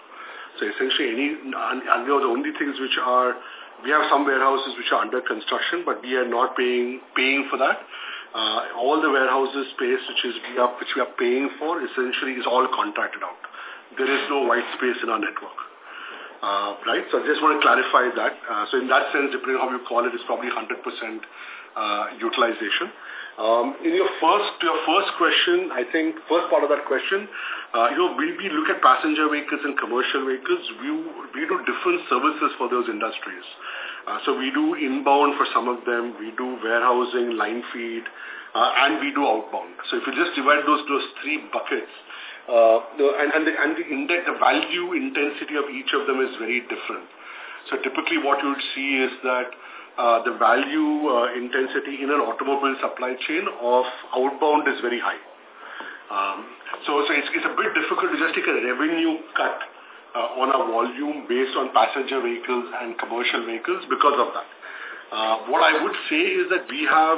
So essentially any, and, the only things which are we have some warehouses which are under construction, but we are not paying paying for that. Uh, all the warehouses space which is we are which we are paying for essentially is all contracted out. There is no white space in our network. Uh, right? So I just want to clarify that. Uh, so in that sense, depending on how you call it, it's probably 100% uh, utilization. Um, in your first your first question, I think first part of that question, uh, you know, we, we look at passenger vehicles and commercial vehicles. We we do different services for those industries. Uh, so we do inbound for some of them. We do warehousing, line feed, uh, and we do outbound. So if you just divide those those three buckets, and and the value intensity of each of them is very different. So typically, what you would see is that the value uh, intensity in an automobile supply chain of outbound is very high. Um, so so it's, it's a bit difficult to just take a revenue cut uh, on a volume based on passenger vehicles and commercial vehicles because of that. Uh, what I would say is that we have,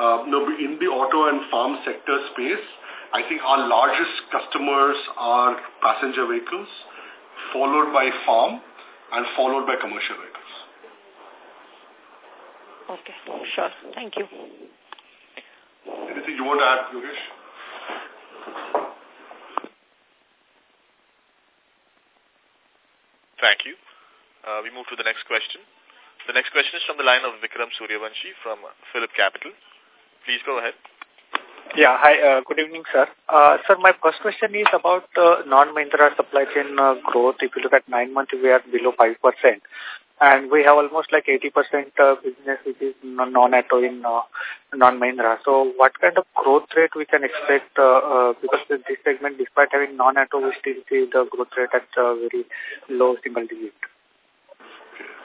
uh, in the auto and farm sector space, I think our largest customers are passenger vehicles, followed by farm, and followed by commercial vehicles. Okay, sure. Thank you. Anything you want to add, Yogesh? Thank you. Uh, we move to the next question. The next question is from the line of Vikram Suryavanshi from Phillip Capital. Please go ahead. Yeah, hi, uh, good evening, sir. Uh, sir, my first question is about uh, non-Mahindra supply chain uh, growth. If you look at nine months, we are below 5% and we have almost like 80% uh, business which is non-auto in uh, non-Mahindra. So what kind of growth rate we can expect uh, uh, because this segment, despite having non-auto, we still see the growth rate at uh, very low single digit.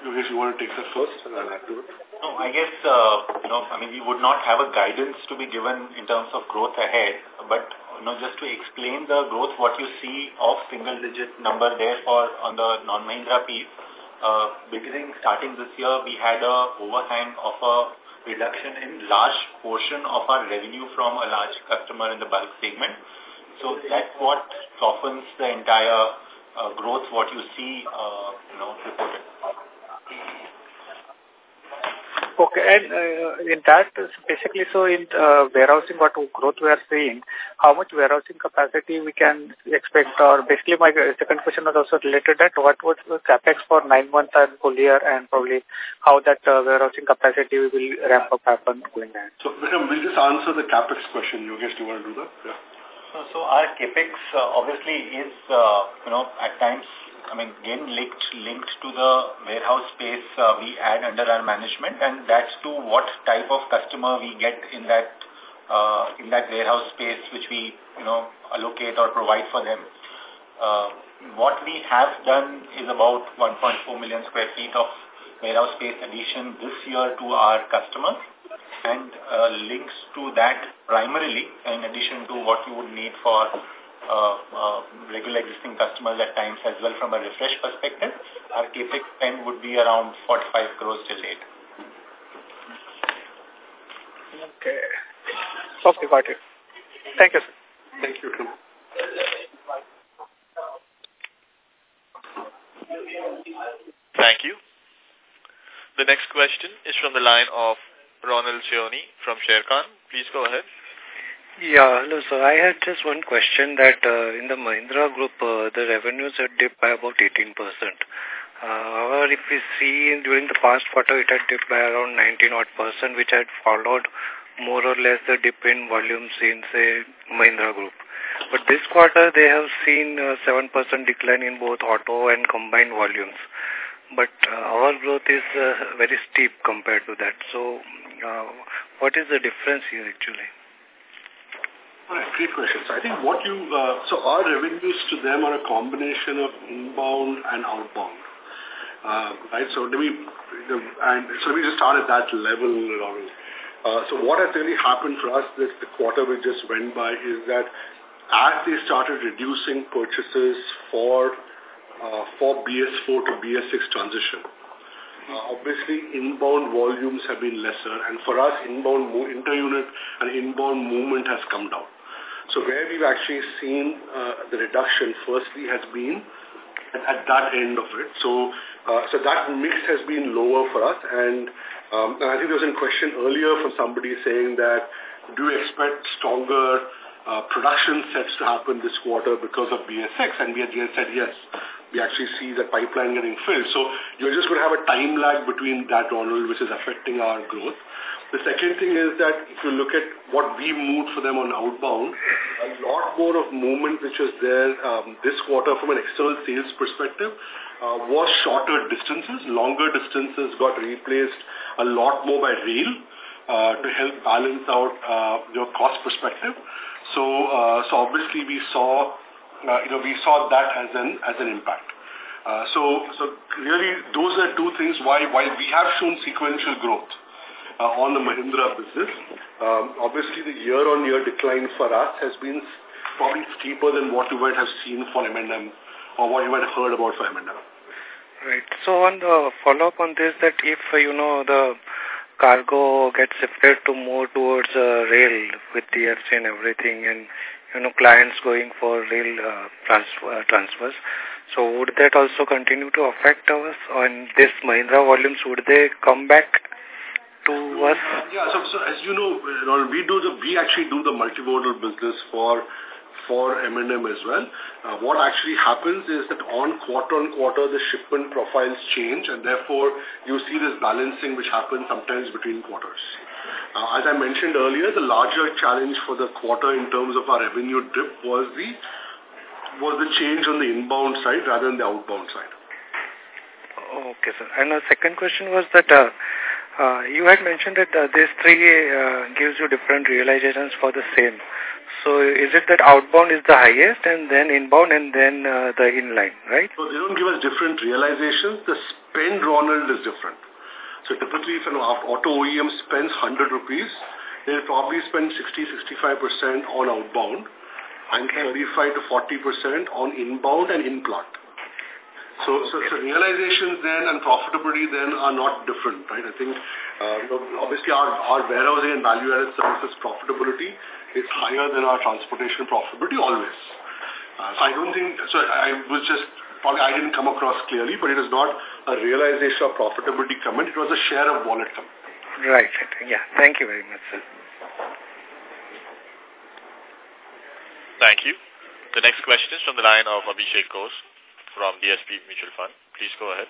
Yogesh, you want to take that first and I'll add to? No, I guess, uh, you know, I mean, we would not have a guidance to be given in terms of growth ahead, but, you know, just to explain the growth, what you see of single-digit number there for on the non-Mahindra piece, beginning starting this year, we had a overhang of a reduction in large portion of our revenue from a large customer in the bulk segment. So that's what softens the entire uh, growth, what you see, uh, you know, reported. Okay, and uh, in that, basically, so in uh, warehousing, what growth we are seeing, how much warehousing capacity we can expect, or basically my second question was also related that what was the capex for nine months and full year, and probably how that uh, warehousing capacity will ramp up happen going ahead. So, Vikram, we'll just answer the capex question. Yogesh, do you want to do that? Yeah. So, so our capex uh, obviously is, uh, you know, at times I mean, again, linked, linked to the warehouse space uh, we add under our management, and that's to what type of customer we get in that uh, in that warehouse space which we, you know, allocate or provide for them. Uh, what we have done is about 1.4 million square feet of warehouse space addition this year to our customers and uh, links to that primarily in addition to what you would need for uh, uh, regular existing customers at times as well from a refresh perspective, our capex spend would be around 45 crores till date. Okay. Okay, got it. Thank you, sir. Thank you. Thank you. The next question is from the line of Ronald Sioni from Sharekhan. Please go ahead. Yeah, hello sir. I had just one question that uh, in the Mahindra group, uh, the revenues had dipped by about 18%. Uh, however, if we see during the past quarter, it had dipped by around 19 odd percent, which had followed more or less the dip in volumes in, say, Mahindra group. But this quarter, they have seen a 7% decline in both auto and combined volumes. But uh, our growth is uh, very steep compared to that. So, uh, what is the difference here actually? Right, great questions. I think what you, uh, so our revenues to them are a combination of inbound and outbound. Uh, right, so let me, and so let me just start at that level, uh, so what has really happened for us this the quarter we just went by is that as they started reducing purchases for uh, for BS4 to BS6 transition, uh, obviously inbound volumes have been lesser and for us inbound inter-unit and inbound movement has come down. So where we've actually seen uh, the reduction firstly has been at, at that end of it. So uh, so that mix has been lower for us and, um, and I think there was a question earlier from somebody saying that do you expect stronger uh, production sets to happen this quarter because of BS6 and we had said yes we actually see the pipeline getting filled. So you're just going to have a time lag between that, Ronald, which is affecting our growth. The second thing is that if you look at what we moved for them on outbound, a lot more of movement which was there um, this quarter from an external sales perspective uh, was shorter distances. Longer distances got replaced a lot more by rail uh, to help balance out uh, your cost perspective. So, uh, so obviously we saw, uh, you know, we saw that as an as an impact. Uh, so, so really, those are two things why why we have shown sequential growth on the Mahindra business. Um, obviously, the year-on-year -year decline for us has been probably steeper than what you might have seen for M&M or what you might have heard about for M&M. Right. So on the follow-up on this, that if, uh, you know, the cargo gets shifted to more towards uh, rail with DFC and everything and, you know, clients going for rail uh, transfer, uh, transfers, so would that also continue to affect us on this Mahindra volumes? Would they come back to us? Yeah, so, so as you know, we do the we actually do the multimodal business for for M&M as well. Uh, what actually happens is that on quarter on quarter the shipment profiles change and therefore you see this balancing which happens sometimes between quarters. Uh, as I mentioned earlier, the larger challenge for the quarter in terms of our revenue dip was the was the change on the inbound side rather than the outbound side. Okay, sir. And the second question was that uh, uh, you had mentioned that uh, these three uh, gives you different realizations for the same. So is it that outbound is the highest and then inbound and then uh, the inline, right? So they don't give us different realizations. The spend, Ronald, is different. So typically if an auto OEM spends 100 rupees, they'll probably spend 60-65% on outbound and 35 to 40% on inbound and in-plant. So, so, so realizations then and profitability then are not different, right? I think, uh, obviously our, our warehousing and value-added services profitability is higher than our transportation profitability always. Uh, so I don't think, so I was just, probably I didn't come across clearly, but it is not a realization of profitability comment, it was a share of wallet comment. Right, right. Yeah, thank you very much, sir. Thank you. The next question is from the line of Abhishek Ghosh from DSP Mutual Fund. Please go ahead.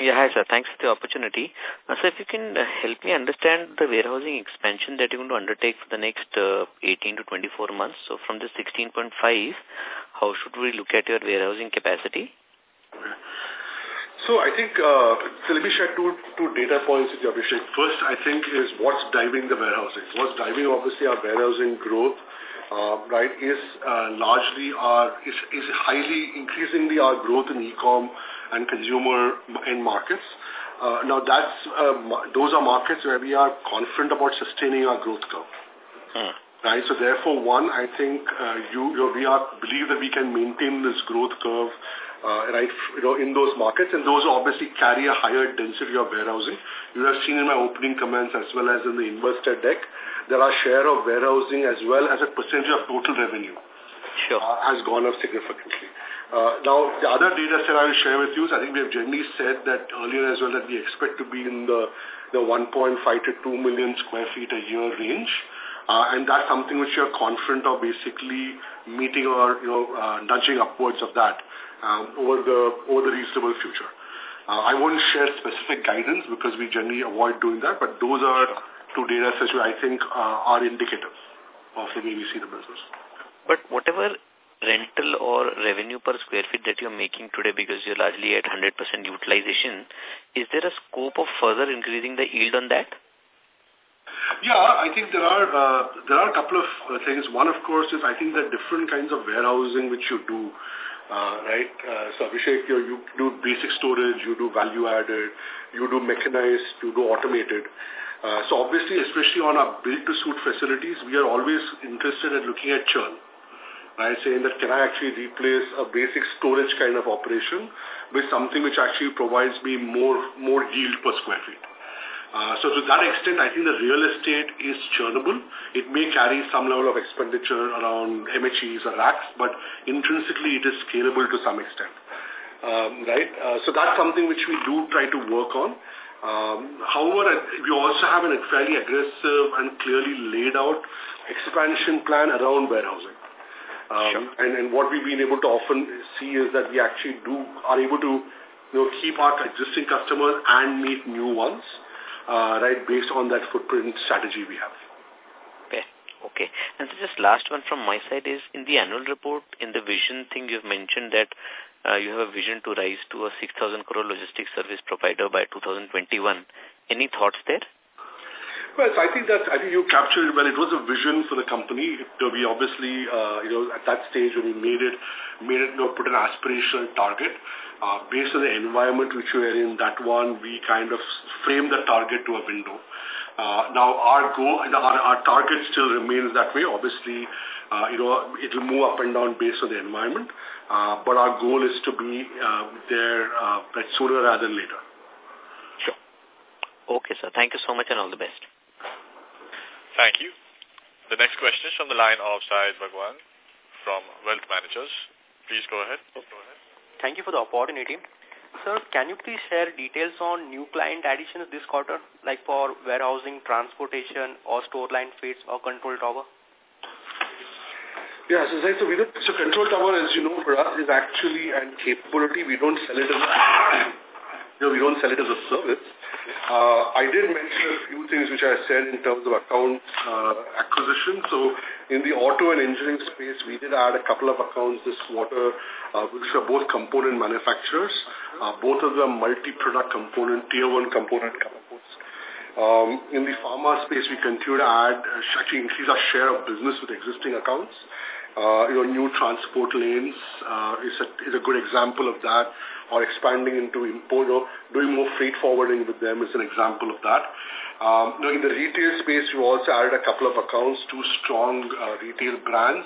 Yeah, hi sir. Thanks for the opportunity. Uh, so if you can uh, help me understand the warehousing expansion that you're going to undertake for the next uh, 18 to 24 months. So from the 16.5, how should we look at your warehousing capacity? So I think, uh, so let me share two, two data points with you, Abhishek. First, I think, is what's driving the warehousing. What's driving, obviously, our warehousing growth, right, is uh, largely our, is, is highly, increasingly our growth in e-com and consumer end markets. Uh, now, that's, uh, those are markets where we are confident about sustaining our growth curve. Hmm. Right, so therefore, one, I think uh, you, you know, we are believe that we can maintain this growth curve uh, right, you know, in those markets, and those obviously carry a higher density of warehousing. You have seen in my opening comments as well as in the investor deck, that our share of warehousing as well as a percentage of total revenue sure. uh, has gone up significantly. Uh, now, the other data set I will share with you is I think we have generally said that earlier as well that we expect to be in the, the 1.5 to 2 million square feet a year range. Uh, and that's something which are confident of basically meeting or, you know, uh, nudging upwards of that um, over the over the reasonable future. Uh, I won't share specific guidance because we generally avoid doing that, but those are two data which I think uh, are indicative of the way we see the business. But whatever rental or revenue per square feet that you're making today because you're largely at 100% utilization, is there a scope of further increasing the yield on that? Yeah, I think there are uh, there are a couple of uh, things. One, of course, is I think that different kinds of warehousing which you do uh, right? Uh, so Abhishek, you, you do basic storage, you do value added, you do mechanized, you do automated. Uh, so obviously, especially on our build-to-suit facilities, we are always interested in looking at churn, right? Saying that can I actually replace a basic storage kind of operation with something which actually provides me more more yield per square feet. Uh, so to that extent, I think the real estate is churnable. It may carry some level of expenditure around MHEs or racks, but intrinsically it is scalable to some extent. Um, right? Uh, so that's something which we do try to work on. Um, however, we also have a fairly aggressive and clearly laid out expansion plan around warehousing. Um, and, and what we've been able to often see is that we actually do are able to you know, keep our existing customers and meet new ones uh, right, based on that footprint strategy we have. Okay. Okay. And so just last one from my side is in the annual report, in the vision thing, you've mentioned that uh, you have a vision to rise to a 6,000 crore logistics service provider by 2021. Any thoughts there? Well, I think that I think you captured well. It was a vision for the company. We obviously, uh, you know, at that stage when we made it, made it, you know, put an aspirational target. Uh, based on the environment which we are in, that one, we kind of frame the target to a window. Uh, now, our goal, our, our target still remains that way. Obviously, uh, you know, it will move up and down based on the environment. Uh, but our goal is to be uh, there uh, sooner rather than later. Sure. Okay, sir. Thank you so much and all the best. Thank you. The next question is from the line of Syed Bhagwan from Wealth Managers. Please go ahead. Go ahead. Thank you for the opportunity. Sir, can you please share details on new client additions this quarter, like for warehousing, transportation, or store line feeds or control tower? Yeah, so, so, we don't, so control tower, as you know, for us is actually a capability. We don't sell it as you know, we don't sell it as a service. Uh, I did mention a few things which I said in terms of account uh, acquisition. So in the auto and engineering space, we did add a couple of accounts this quarter, uh, which are both component manufacturers. Uh, both of them multi-product component, tier one component companies. Um, in the pharma space, we continue to add, uh, actually increase our share of business with existing accounts. Uh, you know, new transport lanes uh, is, a, is a good example of that or expanding into import or doing more freight forwarding with them is an example of that. Um, you in the retail space, we also added a couple of accounts, two strong uh, retail brands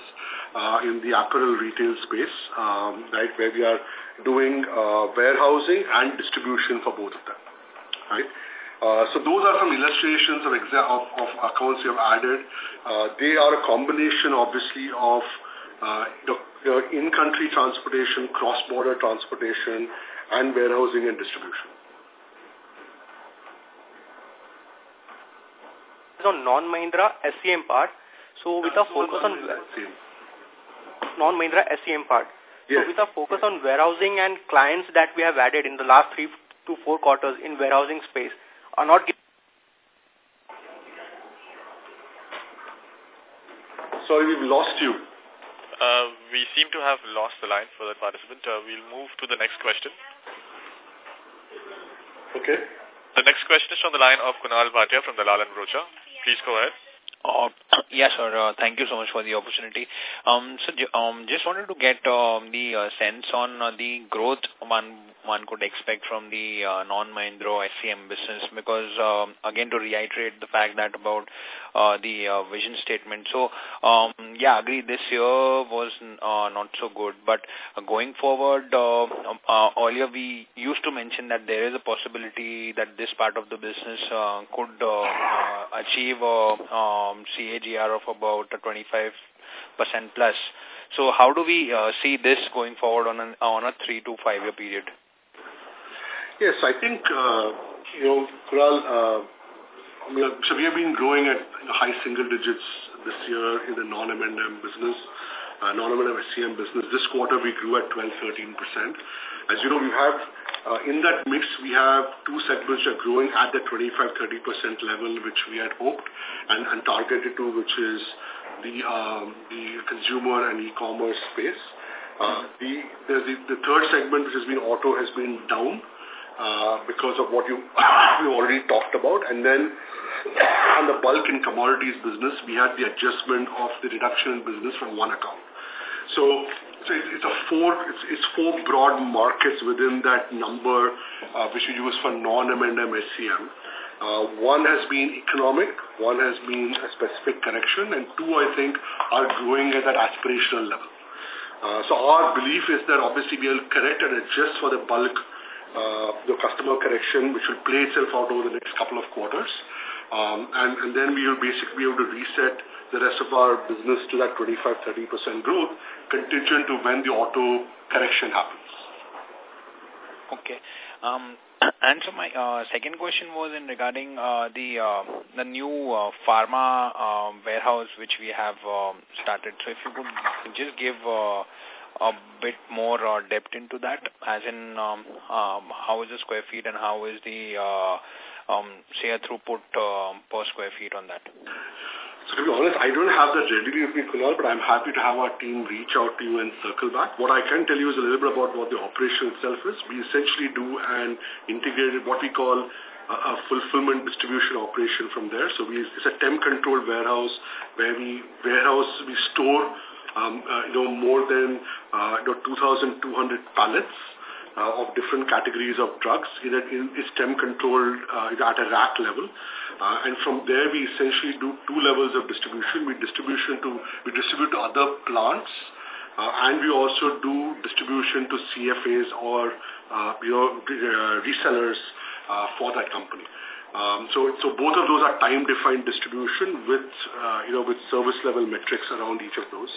uh, in the apparel retail space, um, right, where we are doing uh, warehousing and distribution for both of them, right? Uh, so those are some illustrations of, of, of accounts we have added. Uh, they are a combination, obviously, of uh, the uh, in-country transportation, cross-border transportation, and warehousing and distribution. On non-Mahindra SCM part, so with a focus on non-Mahindra SCM part, yes. so with a focus on warehousing and clients that we have added in the last three to four quarters in warehousing space are not Sorry, we've lost you. Uh, we seem to have lost the line for that participant. Uh, we'll move to the next question. Okay. The next question is from the line of Kunal Bhatia from Dalal and Broacha. Please go ahead. Uh, *clears throat* yes, sir. Uh, thank you so much for the opportunity. Um, so, um, just wanted to get um, the uh, sense on uh, the growth one one could expect from the uh, non-Mahindra SCM business because, um, again, to reiterate the fact that about uh, the uh, vision statement. So, um, yeah, agree this year was uh, not so good, but going forward, uh, uh, earlier we used to mention that there is a possibility that this part of the business uh, could uh, uh, achieve a um, CAGR of about 25% plus. So how do we uh, see this going forward on a, on a three to five year period? Yes, I think, uh, you know, Kunal, uh, so we have been growing at high single digits this year in the non-M&M business, uh, non-M&M SCM business. This quarter we grew at 12-13%. As you know, we have, uh, in that mix, we have two segments that are growing at the 25-30% level, which we had hoped and, and targeted to, which is the, um, the consumer and e-commerce space. Uh, the, the, the third segment, which has been auto, has been down because of what you *coughs* we already talked about. And then *coughs* on the bulk and commodities business, we had the adjustment of the reduction in business from one account. So, so it's a four it's, it's four broad markets within that number uh, which we use for non-M&M SCM. Uh, one has been economic, one has been a specific correction, and two, I think, are growing at that aspirational level. Uh, so our belief is that obviously we will correct and adjust for the bulk uh, the customer correction, which will play itself out over the next couple of quarters. Um, and, and then we will basically be able to reset the rest of our business to that 25-30% growth contingent to when the auto correction happens. Okay. Um, *clears throat* and so my uh, second question was in regarding uh, the uh, the new uh, pharma uh, warehouse which we have um, started. So if you could just give uh, a bit more uh, depth into that, as in um, um, how is the square feet and how is the, uh, um, say, throughput uh, per square feet on that? So to be honest, I don't have that readily with me, Kunal, but I'm happy to have our team reach out to you and circle back. What I can tell you is a little bit about what the operation itself is. We essentially do an integrated, what we call a, fulfillment distribution operation from there. So we, it's a temp-controlled warehouse where we warehouse, we store you know, more than uh, you know, 2,200 pallets uh, of different categories of drugs in, a, in is temp controlled uh, at a rack level. Uh, and from there we essentially do two levels of distribution. We distribution to we distribute to other plants uh, and we also do distribution to CFAs or uh, you know uh, resellers uh, for that company. Um, so, so both of those are time-defined distribution with, uh, you know, with service-level metrics around each of those.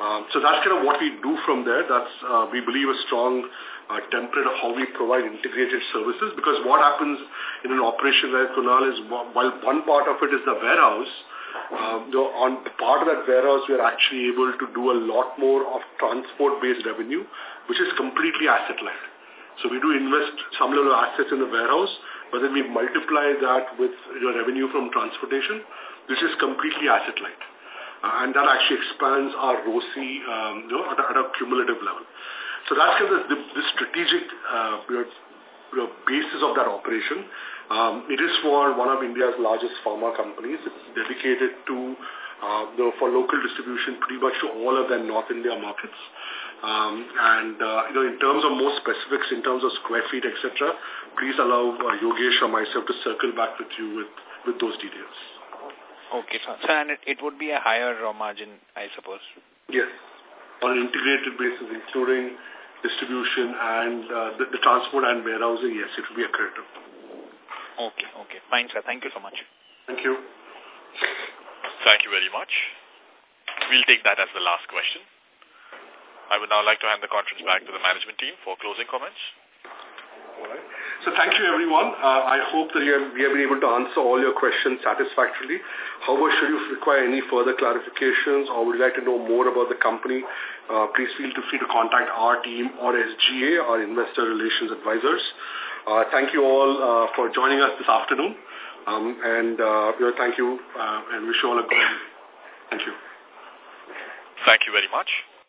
Um, so that's kind of what we do from there. That's, uh, we believe, a strong uh, template of how we provide integrated services because what happens in an operation like Kunal is while one part of it is the warehouse, um, on part of that warehouse, we are actually able to do a lot more of transport-based revenue, which is completely asset-light. So we do invest some level of assets in the warehouse, but then we multiply that with your revenue from transportation, this is completely asset-light. Uh, and that actually expands our ROCE um, you know, at, a, at a cumulative level. So that's kind of the, the strategic uh, you know, basis of that operation. Um, it is for one of India's largest pharma companies. It's dedicated to uh, know, for local distribution pretty much to all of their North India markets. Um, and, uh, you know, in terms of more specifics, in terms of square feet, etc., please allow uh, Yogesh or myself to circle back with you with, with those details. Okay, so, so and it, it would be a higher uh, margin, I suppose. Yes, on an integrated basis, including distribution and uh, the, the transport and warehousing, yes, it will be accretive. Okay, okay. Fine, sir. Thank you so much. Thank you. Thank you very much. We'll take that as the last question. I would now like to hand the conference back to the management team for closing comments. All right. So thank you, everyone. Uh, I hope that have, we have been able to answer all your questions satisfactorily. However, should you require any further clarifications or would like to know more about the company, uh, please feel free to contact our team or SGA, our investor relations advisors. Uh, thank you all uh, for joining us this afternoon. Um, and uh, thank you uh, and wish you all a good Thank you. Thank you very much.